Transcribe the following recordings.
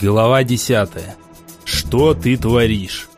Глава 10. Что ты творишь?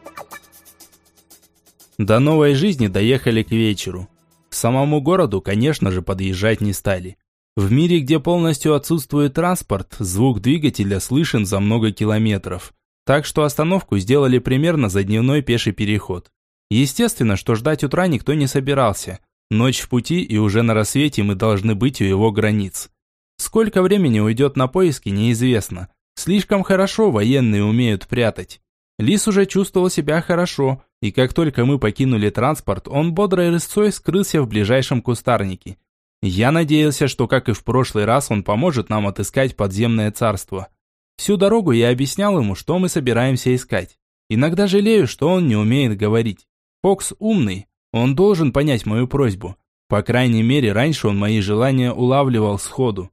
До новой жизни доехали к вечеру. К самому городу, конечно же, подъезжать не стали. В мире, где полностью отсутствует транспорт, звук двигателя слышен за много километров. Так что остановку сделали примерно за дневной пеший переход. Естественно, что ждать утра никто не собирался. Ночь в пути, и уже на рассвете мы должны быть у его границ. Сколько времени уйдет на поиски, неизвестно. Слишком хорошо военные умеют прятать. Лис уже чувствовал себя хорошо, и как только мы покинули транспорт, он бодрой рысцой скрылся в ближайшем кустарнике. Я надеялся, что, как и в прошлый раз, он поможет нам отыскать подземное царство. Всю дорогу я объяснял ему, что мы собираемся искать. Иногда жалею, что он не умеет говорить. Фокс умный, он должен понять мою просьбу. По крайней мере, раньше он мои желания улавливал сходу.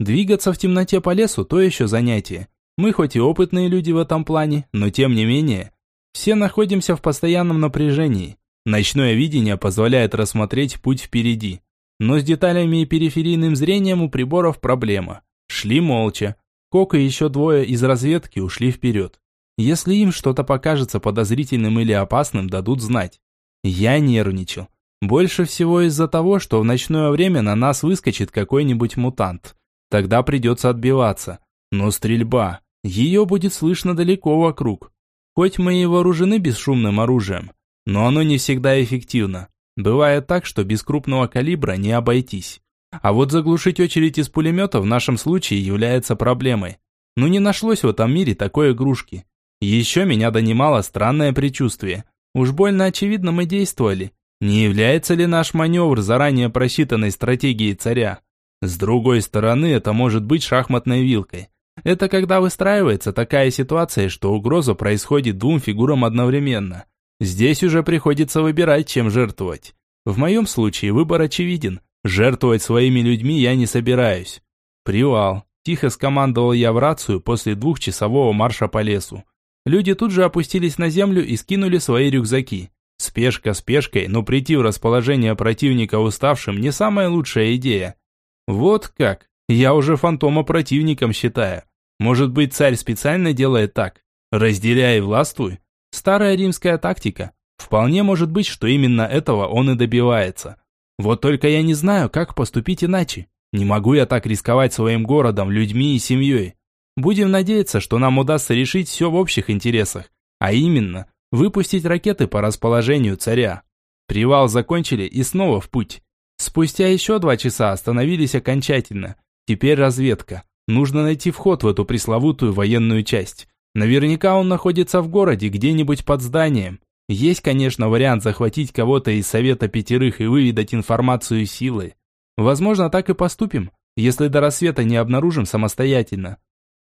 Двигаться в темноте по лесу – то еще занятие. Мы хоть и опытные люди в этом плане, но тем не менее, все находимся в постоянном напряжении. Ночное видение позволяет рассмотреть путь впереди. Но с деталями и периферийным зрением у приборов проблема. Шли молча. Кок и еще двое из разведки ушли вперед. Если им что-то покажется подозрительным или опасным, дадут знать. Я нервничал. Больше всего из-за того, что в ночное время на нас выскочит какой-нибудь мутант. Тогда придется отбиваться. Но стрельба. Ее будет слышно далеко вокруг. Хоть мы и вооружены бесшумным оружием, но оно не всегда эффективно. Бывает так, что без крупного калибра не обойтись. А вот заглушить очередь из пулемета в нашем случае является проблемой. Ну не нашлось в этом мире такой игрушки. Еще меня донимало странное предчувствие. Уж больно очевидно мы действовали. Не является ли наш маневр заранее просчитанной стратегией царя? С другой стороны, это может быть шахматной вилкой. Это когда выстраивается такая ситуация, что угроза происходит двум фигурам одновременно. Здесь уже приходится выбирать, чем жертвовать. В моем случае выбор очевиден. Жертвовать своими людьми я не собираюсь. Привал. Тихо скомандовал я в рацию после двухчасового марша по лесу. Люди тут же опустились на землю и скинули свои рюкзаки. Спешка спешкой, но прийти в расположение противника уставшим не самая лучшая идея. Вот как. Я уже фантома противником считаю. Может быть, царь специально делает так? Разделяй и властвуй. Старая римская тактика. Вполне может быть, что именно этого он и добивается. Вот только я не знаю, как поступить иначе. Не могу я так рисковать своим городом, людьми и семьей. Будем надеяться, что нам удастся решить все в общих интересах. А именно, выпустить ракеты по расположению царя. Привал закончили и снова в путь. Спустя еще два часа остановились окончательно. Теперь разведка. Нужно найти вход в эту пресловутую военную часть. Наверняка он находится в городе, где-нибудь под зданием. Есть, конечно, вариант захватить кого-то из Совета Пятерых и выведать информацию силой. Возможно, так и поступим, если до рассвета не обнаружим самостоятельно.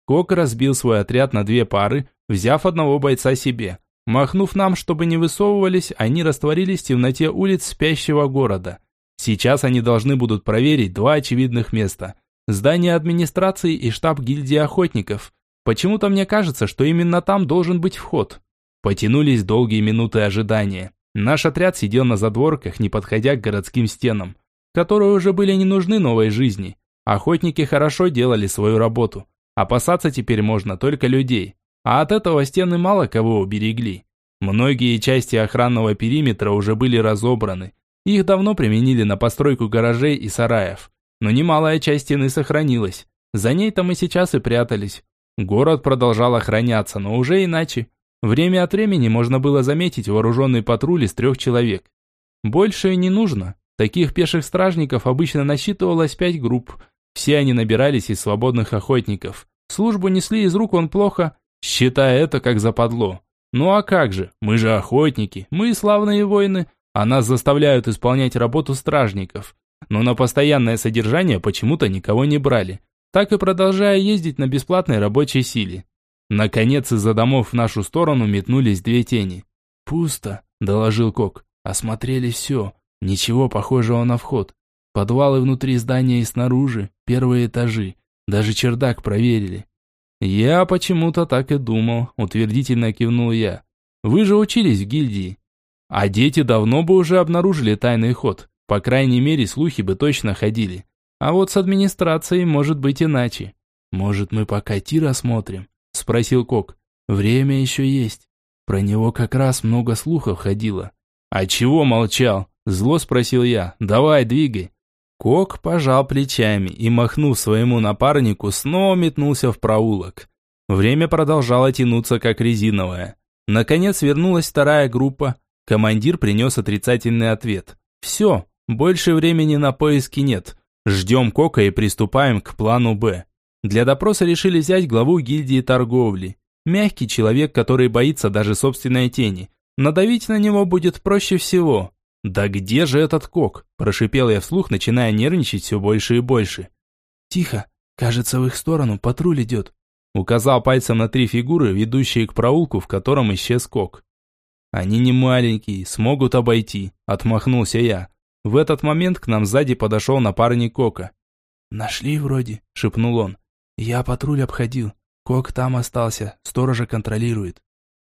Кок разбил свой отряд на две пары, взяв одного бойца себе. Махнув нам, чтобы не высовывались, они растворились в темноте улиц спящего города. Сейчас они должны будут проверить два очевидных места. Здание администрации и штаб гильдии охотников. Почему-то мне кажется, что именно там должен быть вход. Потянулись долгие минуты ожидания. Наш отряд сидел на задворках, не подходя к городским стенам, которые уже были не нужны новой жизни. Охотники хорошо делали свою работу. Опасаться теперь можно только людей. А от этого стены мало кого уберегли. Многие части охранного периметра уже были разобраны, их давно применили на постройку гаражей и сараев. Но немалая часть стены сохранилась. За ней-то мы сейчас и прятались. Город продолжал охраняться, но уже иначе. Время от времени можно было заметить вооруженный патруль из трех человек. Больше и не нужно. Таких пеших стражников обычно насчитывалось пять групп. Все они набирались из свободных охотников. Службу несли из рук он плохо, считая это как западло. Ну а как же, мы же охотники, мы славные воины, а нас заставляют исполнять работу стражников. Но на постоянное содержание почему-то никого не брали. Так и продолжая ездить на бесплатной рабочей силе. Наконец из-за домов в нашу сторону метнулись две тени. «Пусто», – доложил Кок. «Осмотрели все. Ничего похожего на вход. Подвалы внутри здания и снаружи, первые этажи. Даже чердак проверили». «Я почему-то так и думал», – утвердительно кивнул я. «Вы же учились в гильдии. А дети давно бы уже обнаружили тайный ход. По крайней мере, слухи бы точно ходили. А вот с администрацией может быть иначе. Может, мы пока тир осмотрим? – спросил Кок. «Время еще есть. Про него как раз много слухов ходило». «А чего молчал?» – зло спросил я. «Давай, двигай». Кок пожал плечами и, махнув своему напарнику, снова метнулся в проулок. Время продолжало тянуться, как резиновое. Наконец вернулась вторая группа. Командир принес отрицательный ответ. «Все, больше времени на поиски нет. Ждем Кока и приступаем к плану «Б». Для допроса решили взять главу гильдии торговли. Мягкий человек, который боится даже собственной тени. Надавить на него будет проще всего. «Да где же этот Кок?» – прошипел я вслух, начиная нервничать все больше и больше. «Тихо, кажется, в их сторону патруль идет», – указал пальцем на три фигуры, ведущие к проулку, в котором исчез Кок. «Они не маленькие, смогут обойти», – отмахнулся я. В этот момент к нам сзади подошел напарник Кока. «Нашли вроде», – шепнул он. «Я патруль обходил. Кок там остался, сторожа контролирует».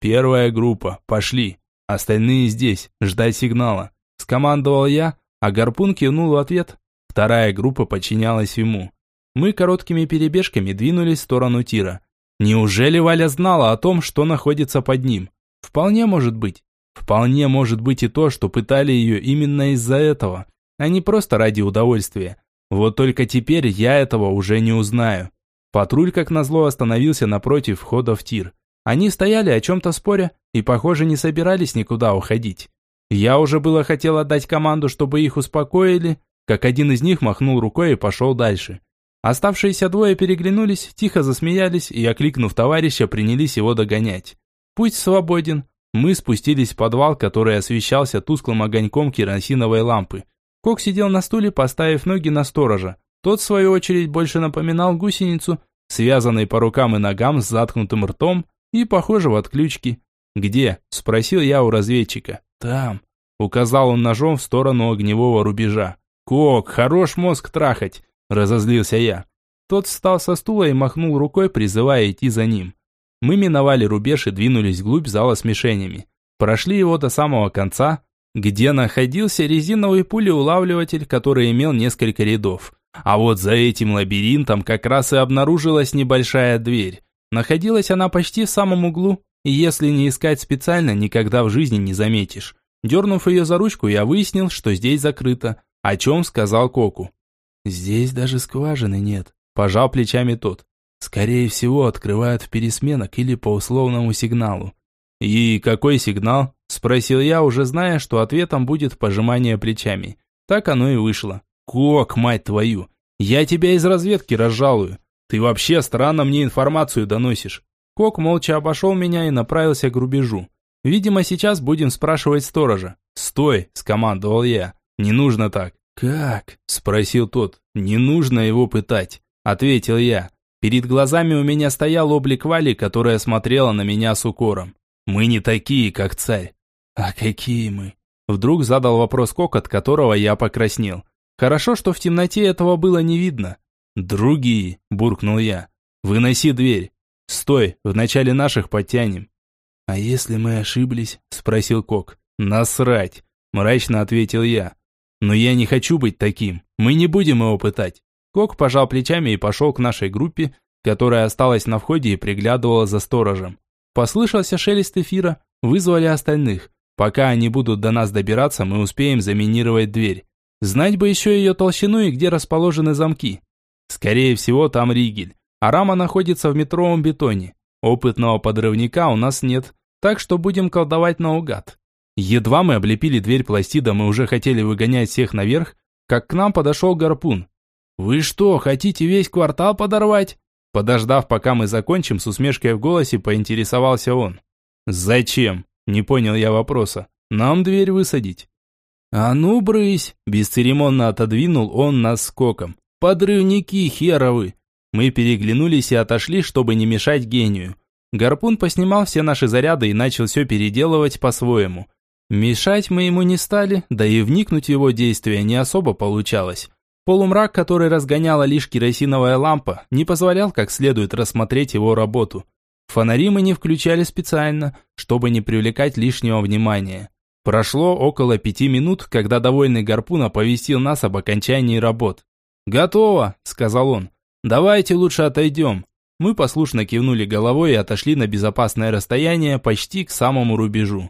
«Первая группа, пошли. Остальные здесь, ждать сигнала». Скомандовал я, а гарпун кивнул в ответ. Вторая группа подчинялась ему. Мы короткими перебежками двинулись в сторону тира. Неужели Валя знала о том, что находится под ним? Вполне может быть. Вполне может быть и то, что пытали ее именно из-за этого, а не просто ради удовольствия. Вот только теперь я этого уже не узнаю. Патруль, как назло, остановился напротив входа в тир. Они стояли о чем-то споря и, похоже, не собирались никуда уходить. Я уже было хотел отдать команду, чтобы их успокоили, как один из них махнул рукой и пошел дальше. Оставшиеся двое переглянулись, тихо засмеялись и, окликнув товарища, принялись его догонять. Путь свободен, мы спустились в подвал, который освещался тусклым огоньком керосиновой лампы. Кок сидел на стуле, поставив ноги на сторожа. Тот, в свою очередь, больше напоминал гусеницу, связанной по рукам и ногам с заткнутым ртом и похожего от ключки. «Где?» – спросил я у разведчика. «Там», – указал он ножом в сторону огневого рубежа. «Кок, хорош мозг трахать!» – разозлился я. Тот встал со стула и махнул рукой, призывая идти за ним. Мы миновали рубеж и двинулись вглубь зала с мишенями. Прошли его до самого конца, где находился резиновый пулеулавливатель, который имел несколько рядов. А вот за этим лабиринтом как раз и обнаружилась небольшая дверь. Находилась она почти в самом углу, и если не искать специально, никогда в жизни не заметишь. Дернув ее за ручку, я выяснил, что здесь закрыто, о чем сказал Коку. «Здесь даже скважины нет», – пожал плечами тот. Скорее всего, открывают в пересменок или по условному сигналу. «И какой сигнал?» – спросил я, уже зная, что ответом будет пожимание плечами. Так оно и вышло. «Кок, мать твою! Я тебя из разведки разжалую. Ты вообще странно мне информацию доносишь». Кок молча обошел меня и направился к рубежу. Видимо, сейчас будем спрашивать сторожа. «Стой!» – скомандовал я. «Не нужно так». «Как?» – спросил тот. «Не нужно его пытать», – ответил я. Перед глазами у меня стоял облик Вали, которая смотрела на меня с укором. «Мы не такие, как царь». «А какие мы?» Вдруг задал вопрос Кок, от которого я покраснел. Хорошо, что в темноте этого было не видно. «Другие», – буркнул я. «Выноси дверь. Стой, в начале наших подтянем». «А если мы ошиблись?» – спросил Кок. «Насрать», – мрачно ответил я. «Но я не хочу быть таким. Мы не будем его пытать. Кок пожал плечами и пошел к нашей группе, которая осталась на входе и приглядывала за сторожем. Послышался шелест эфира, вызвали остальных. Пока они будут до нас добираться, мы успеем заминировать дверь. Знать бы еще ее толщину и где расположены замки. Скорее всего, там ригель, а рама находится в метровом бетоне. Опытного подрывника у нас нет, так что будем колдовать наугад. Едва мы облепили дверь пластидом и уже хотели выгонять всех наверх, как к нам подошел гарпун. «Вы что, хотите весь квартал подорвать?» Подождав, пока мы закончим, с усмешкой в голосе поинтересовался он. «Зачем?» – не понял я вопроса. «Нам дверь высадить». «А ну, брысь!» – бесцеремонно отодвинул он нас скоком. «Подрывники херовы!» Мы переглянулись и отошли, чтобы не мешать гению. Гарпун поснимал все наши заряды и начал все переделывать по-своему. Мешать мы ему не стали, да и вникнуть в его действия не особо получалось. Полумрак, который разгоняла лишь керосиновая лампа, не позволял как следует рассмотреть его работу. Фонари мы не включали специально, чтобы не привлекать лишнего внимания. Прошло около пяти минут, когда довольный гарпун оповестил нас об окончании работ. «Готово», — сказал он. «Давайте лучше отойдем». Мы послушно кивнули головой и отошли на безопасное расстояние почти к самому рубежу.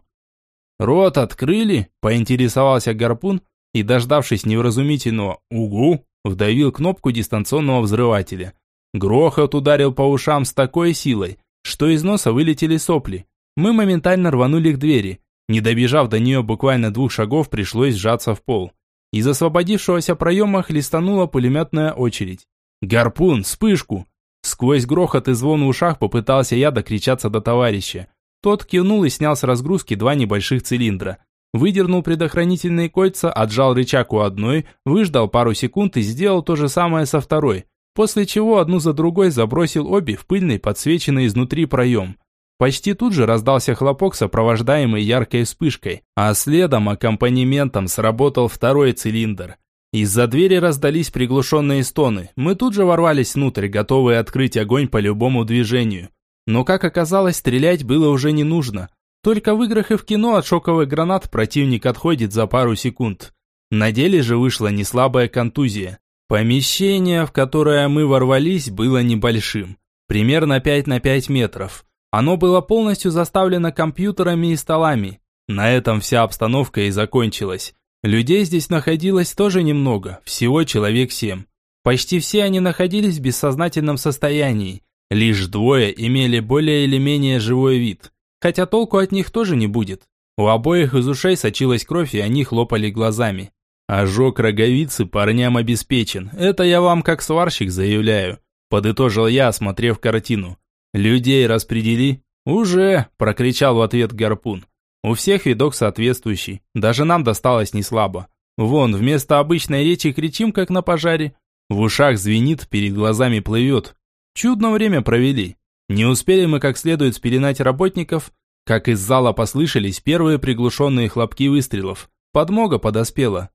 «Рот открыли?» – поинтересовался гарпун и, дождавшись невразумительного «Угу!», вдавил кнопку дистанционного взрывателя. Грохот ударил по ушам с такой силой, что из носа вылетели сопли. Мы моментально рванули к двери. Не добежав до нее буквально двух шагов, пришлось сжаться в пол. Из освободившегося проема хлестанула пулеметная очередь. «Гарпун! Вспышку!» Сквозь грохот и звон в ушах попытался я докричаться до товарища. Тот кивнул и снял с разгрузки два небольших цилиндра. Выдернул предохранительные кольца, отжал рычаг у одной, выждал пару секунд и сделал то же самое со второй, после чего одну за другой забросил обе в пыльный, подсвеченный изнутри проем. Почти тут же раздался хлопок, сопровождаемый яркой вспышкой, а следом аккомпанементом сработал второй цилиндр. Из-за двери раздались приглушенные стоны. Мы тут же ворвались внутрь, готовые открыть огонь по любому движению. Но, как оказалось, стрелять было уже не нужно. Только в играх и в кино от шоковых гранат противник отходит за пару секунд. На деле же вышла неслабая контузия. Помещение, в которое мы ворвались, было небольшим. Примерно 5 на 5 метров. Оно было полностью заставлено компьютерами и столами. На этом вся обстановка и закончилась. Людей здесь находилось тоже немного, всего человек семь. Почти все они находились в бессознательном состоянии. Лишь двое имели более или менее живой вид. Хотя толку от них тоже не будет. У обоих из ушей сочилась кровь, и они хлопали глазами. Ожог роговицы парням обеспечен. Это я вам как сварщик заявляю. Подытожил я, осмотрев картину. Людей распредели. Уже, прокричал в ответ гарпун. У всех видок соответствующий, даже нам досталось не слабо. Вон, вместо обычной речи кричим, как на пожаре. В ушах звенит, перед глазами плывет. Чудно время провели. Не успели мы как следует спеленать работников, как из зала послышались первые приглушенные хлопки выстрелов. Подмога подоспела.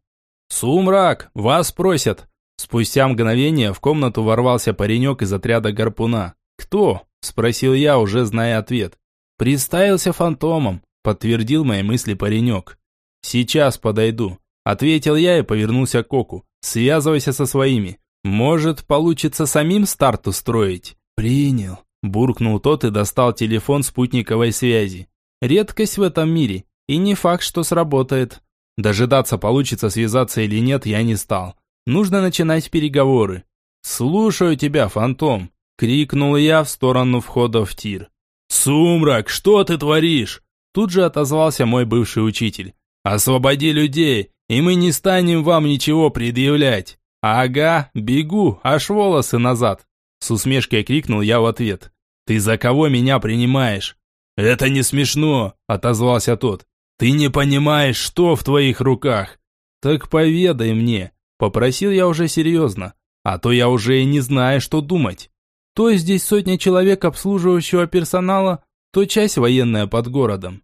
«Сумрак! Вас просят!» Спустя мгновение в комнату ворвался паренек из отряда гарпуна. «Кто?» – спросил я, уже зная ответ. «Представился фантомом подтвердил мои мысли паренек. «Сейчас подойду», – ответил я и повернулся к Коку. «Связывайся со своими. Может, получится самим старт устроить?» «Принял», – буркнул тот и достал телефон спутниковой связи. «Редкость в этом мире, и не факт, что сработает. Дожидаться, получится связаться или нет, я не стал. Нужно начинать переговоры». «Слушаю тебя, фантом!» – крикнул я в сторону входа в тир. «Сумрак, что ты творишь?» Тут же отозвался мой бывший учитель. «Освободи людей, и мы не станем вам ничего предъявлять». «Ага, бегу, аж волосы назад!» С усмешкой крикнул я в ответ. «Ты за кого меня принимаешь?» «Это не смешно», – отозвался тот. «Ты не понимаешь, что в твоих руках». «Так поведай мне», – попросил я уже серьезно. «А то я уже и не знаю, что думать. То здесь сотня человек обслуживающего персонала, то часть военная под городом.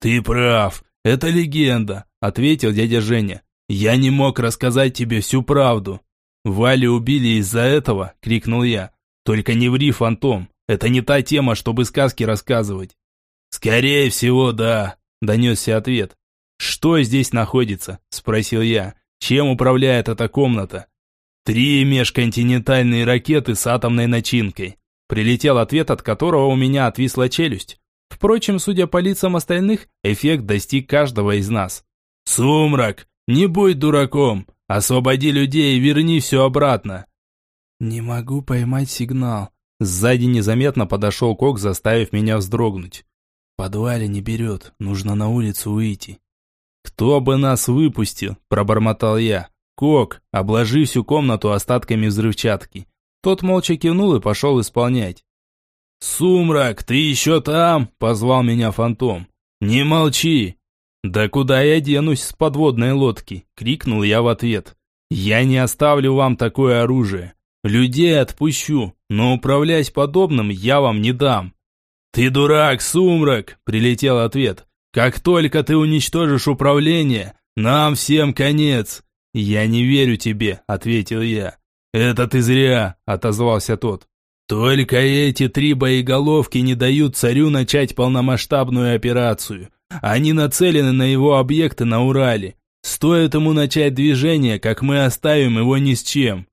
«Ты прав, это легенда», – ответил дядя Женя. «Я не мог рассказать тебе всю правду». «Валю убили из-за этого?» – крикнул я. «Только не ври, фантом, это не та тема, чтобы сказки рассказывать». «Скорее всего, да», – донесся ответ. «Что здесь находится?» – спросил я. «Чем управляет эта комната?» «Три межконтинентальные ракеты с атомной начинкой. Прилетел ответ, от которого у меня отвисла челюсть. Впрочем, судя по лицам остальных, эффект достиг каждого из нас. «Сумрак, не будь дураком! Освободи людей и верни все обратно!» «Не могу поймать сигнал». Сзади незаметно подошел Кок, заставив меня вздрогнуть. «В подвале не берет, нужно на улицу выйти». «Кто бы нас выпустил?» – пробормотал я. «Кок, обложи всю комнату остатками взрывчатки. Тот молча кивнул и пошел исполнять. «Сумрак, ты еще там?» – позвал меня фантом. «Не молчи!» «Да куда я денусь с подводной лодки?» – крикнул я в ответ. «Я не оставлю вам такое оружие. Людей отпущу, но управлять подобным я вам не дам». «Ты дурак, Сумрак!» – прилетел ответ. «Как только ты уничтожишь управление, нам всем конец!» «Я не верю тебе», – ответил я. «Это ты зря», – отозвался тот. «Только эти три боеголовки не дают царю начать полномасштабную операцию. Они нацелены на его объекты на Урале. Стоит ему начать движение, как мы оставим его ни с чем».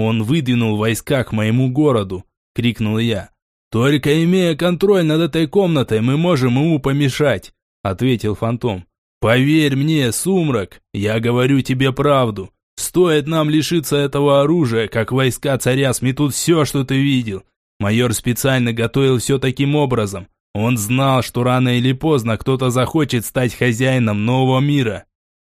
Он выдвинул войска к моему городу. Крикнул я. «Только имея контроль над этой комнатой, мы можем ему помешать», – ответил фантом. «Поверь мне, Сумрак, я говорю тебе правду. Стоит нам лишиться этого оружия, как войска царя сметут все, что ты видел. Майор специально готовил все таким образом. Он знал, что рано или поздно кто-то захочет стать хозяином нового мира».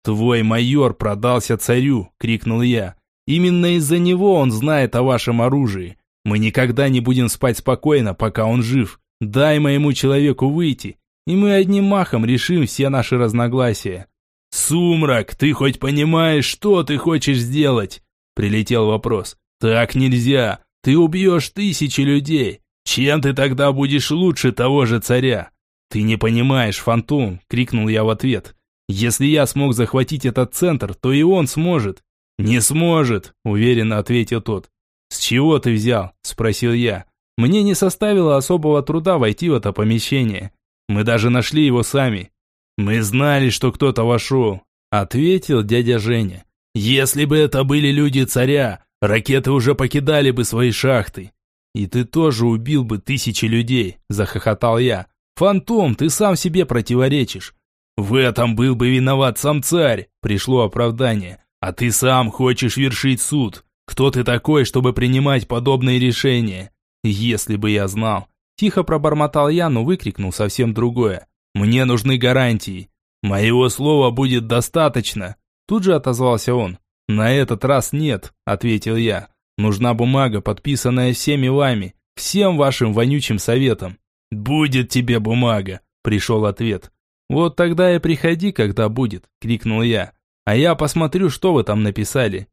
«Твой майор продался царю!» – крикнул я. «Именно из-за него он знает о вашем оружии. Мы никогда не будем спать спокойно, пока он жив. Дай моему человеку выйти, и мы одним махом решим все наши разногласия». «Сумрак, ты хоть понимаешь, что ты хочешь сделать?» Прилетел вопрос. «Так нельзя. Ты убьешь тысячи людей. Чем ты тогда будешь лучше того же царя?» «Ты не понимаешь, Фантом!» – крикнул я в ответ. «Если я смог захватить этот центр, то и он сможет». «Не сможет», – уверенно ответил тот. «С чего ты взял?» – спросил я. Мне не составило особого труда войти в это помещение. Мы даже нашли его сами. «Мы знали, что кто-то вошел», – ответил дядя Женя. «Если бы это были люди царя, ракеты уже покидали бы свои шахты». «И ты тоже убил бы тысячи людей», – захохотал я. «Фантом, ты сам себе противоречишь». «В этом был бы виноват сам царь», – пришло оправдание. «А ты сам хочешь вершить суд. Кто ты такой, чтобы принимать подобные решения? Если бы я знал. Тихо пробормотал я, но выкрикнул совсем другое. Мне нужны гарантии. Моего слова будет достаточно. Тут же отозвался он. На этот раз нет, ответил я. Нужна бумага, подписанная всеми вами, всем вашим вонючим советом. Будет тебе бумага, пришел ответ. Вот тогда и приходи, когда будет, крикнул я. А я посмотрю, что вы там написали.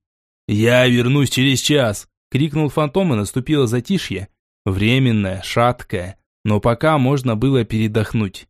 «Я вернусь через час!» – крикнул фантом и наступило затишье. Временное, шаткое, но пока можно было передохнуть.